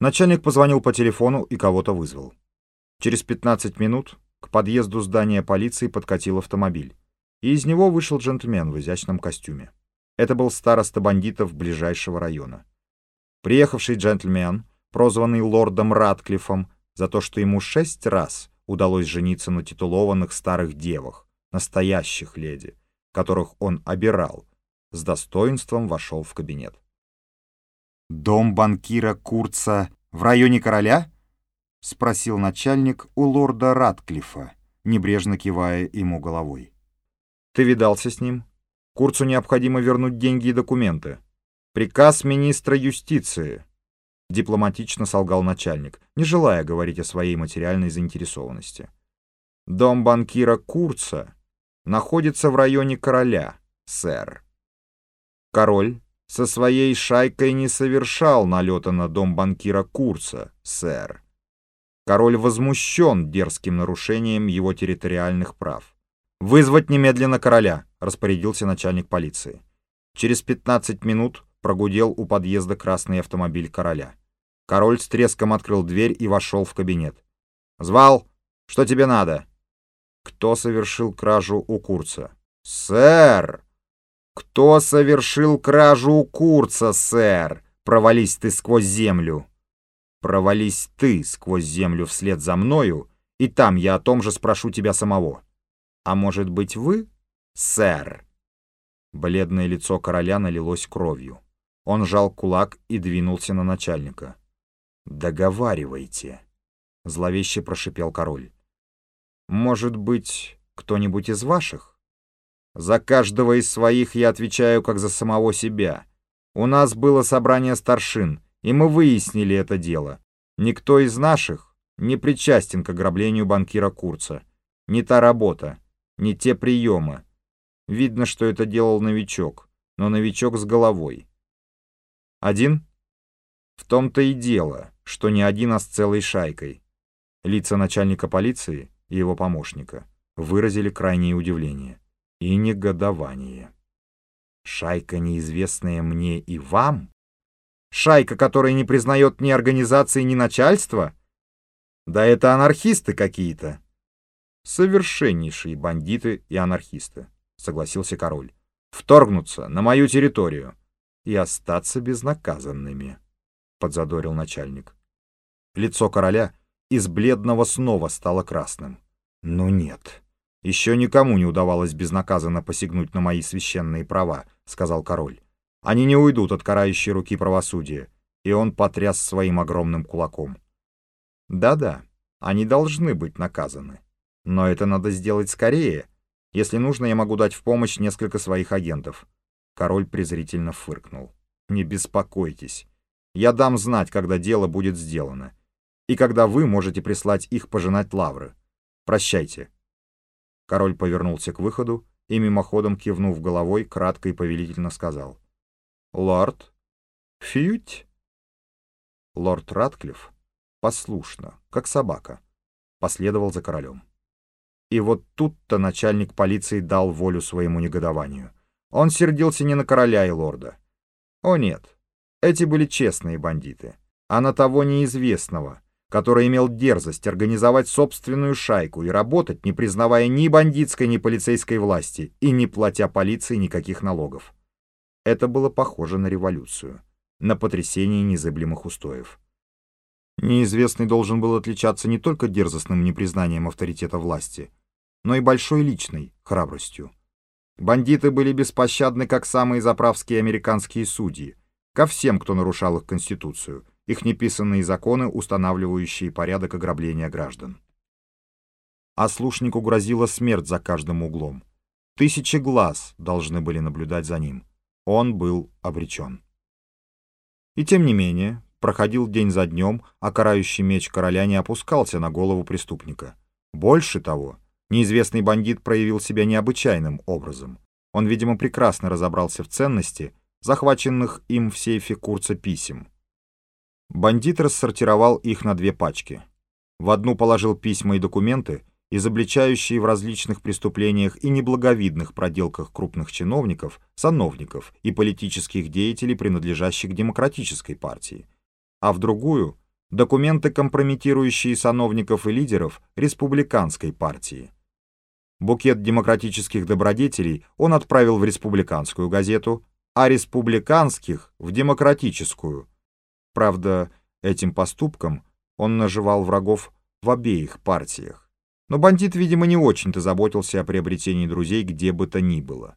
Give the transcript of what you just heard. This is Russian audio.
Начальник позвонил по телефону и кого-то вызвал. Через 15 минут к подъезду здания полиции подкатил автомобиль, и из него вышел джентльмен в изящном костюме. Это был староста бандитов ближайшего района. Приехавший джентльмен, прозванный лордом Ратклиффом за то, что ему шесть раз удалось жениться на титулованных старых девах, настоящих леди, которых он обирал, с достоинством вошел в кабинет. «Дом банкира Курца в районе короля?» — спросил начальник у лорда Ратклифа, небрежно кивая ему головой. «Ты видался с ним? Курцу необходимо вернуть деньги и документы. Приказ министра юстиции», — дипломатично солгал начальник, не желая говорить о своей материальной заинтересованности. «Дом банкира Курца находится в районе короля, сэр. Король со своей шайкой не совершал налета на дом банкира Курца, сэр. Король возмущен дерзким нарушением его территориальных прав. «Вызвать немедленно короля», — распорядился начальник полиции. Через 15 минут прогудел у подъезда красный автомобиль короля. Король с треском открыл дверь и вошел в кабинет. «Звал? Что тебе надо?» «Кто совершил кражу у Курца?» «Сэр!» «Кто совершил кражу у Курца, сэр? Провались ты сквозь землю!» «Провались ты сквозь землю вслед за мною, и там я о том же спрошу тебя самого. А может быть вы, сэр?» Бледное лицо короля налилось кровью. Он жал кулак и двинулся на начальника. «Договаривайте», — зловеще прошипел король. «Может быть, кто-нибудь из ваших?» За каждого из своих я отвечаю как за самого себя. У нас было собрание старшин, и мы выяснили это дело. Никто из наших не причастен к ограблению банкира Курца. Не та работа, не те приемы. Видно, что это делал новичок, но новичок с головой. Один? В том-то и дело, что не один, а с целой шайкой. Лица начальника полиции и его помощника выразили крайнее удивление и негодование. Шайка, неизвестная мне и вам? Шайка, которая не признает ни организации, ни начальства? Да это анархисты какие-то. Совершеннейшие бандиты и анархисты, согласился король. Вторгнуться на мою территорию и остаться безнаказанными, подзадорил начальник. Лицо короля из бледного снова стало красным. Ну нет, «Еще никому не удавалось безнаказанно посягнуть на мои священные права», — сказал король. «Они не уйдут от карающей руки правосудия», и он потряс своим огромным кулаком. «Да-да, они должны быть наказаны. Но это надо сделать скорее. Если нужно, я могу дать в помощь несколько своих агентов». Король презрительно фыркнул. «Не беспокойтесь. Я дам знать, когда дело будет сделано. И когда вы можете прислать их пожинать лавры. Прощайте». Король повернулся к выходу и, мимоходом кивнув головой, кратко и повелительно сказал. «Лорд? Фьють?» Лорд Ратклифф послушно, как собака, последовал за королем. И вот тут-то начальник полиции дал волю своему негодованию. Он сердился не на короля и лорда. О нет, эти были честные бандиты, а на того неизвестного, который имел дерзость организовать собственную шайку и работать, не признавая ни бандитской, ни полицейской власти и не платя полиции никаких налогов. Это было похоже на революцию, на потрясение незыблемых устоев. Неизвестный должен был отличаться не только дерзостным непризнанием авторитета власти, но и большой личной храбростью. Бандиты были беспощадны, как самые заправские американские судьи, ко всем, кто нарушал их конституцию — их неписанные законы, устанавливающие порядок ограбления граждан. А слушнику грозила смерть за каждым углом. Тысячи глаз должны были наблюдать за ним. Он был обречен. И тем не менее, проходил день за днем, а карающий меч короля не опускался на голову преступника. Больше того, неизвестный бандит проявил себя необычайным образом. Он, видимо, прекрасно разобрался в ценности, захваченных им в сейфе курца писем. Бандит рассортировал их на две пачки. В одну положил письма и документы, изобличающие в различных преступлениях и неблаговидных проделках крупных чиновников, сановников и политических деятелей, принадлежащих демократической партии, а в другую документы, компрометирующие сановников и лидеров республиканской партии. Букет демократических добродетелей он отправил в республиканскую газету, а республиканских — в демократическую. Правда, этим поступком он наживал врагов в обеих партиях. Но бандит, видимо, не очень-то заботился о приобретении друзей где бы то ни было.